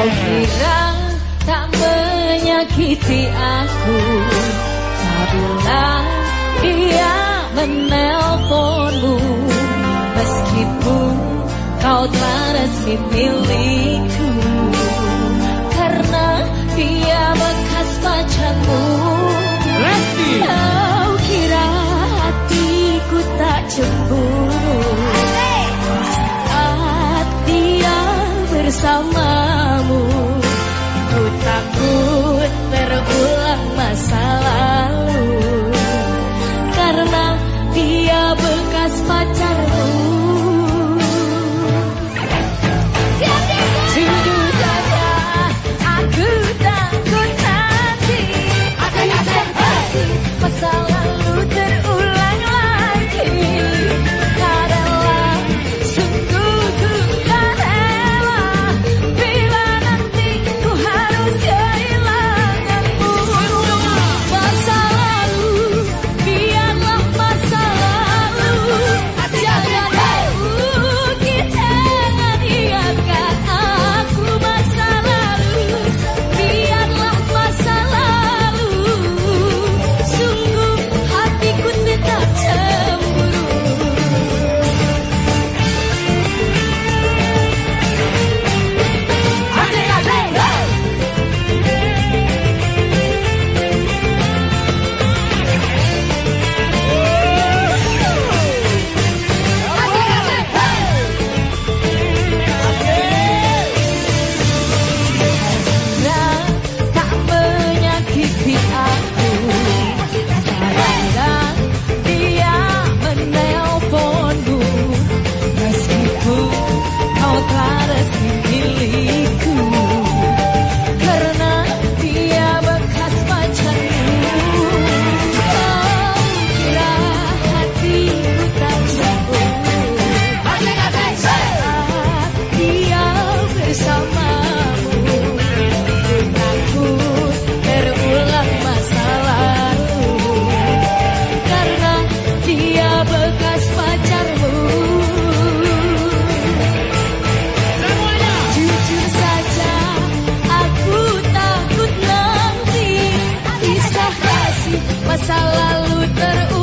Kau kira tak menyakiti aku. Kau bilang dia menelponmu. Meskipun kau telah resmi milikku. Karena dia bekas pacarmu. Kau kira hatiku tak cemburu terus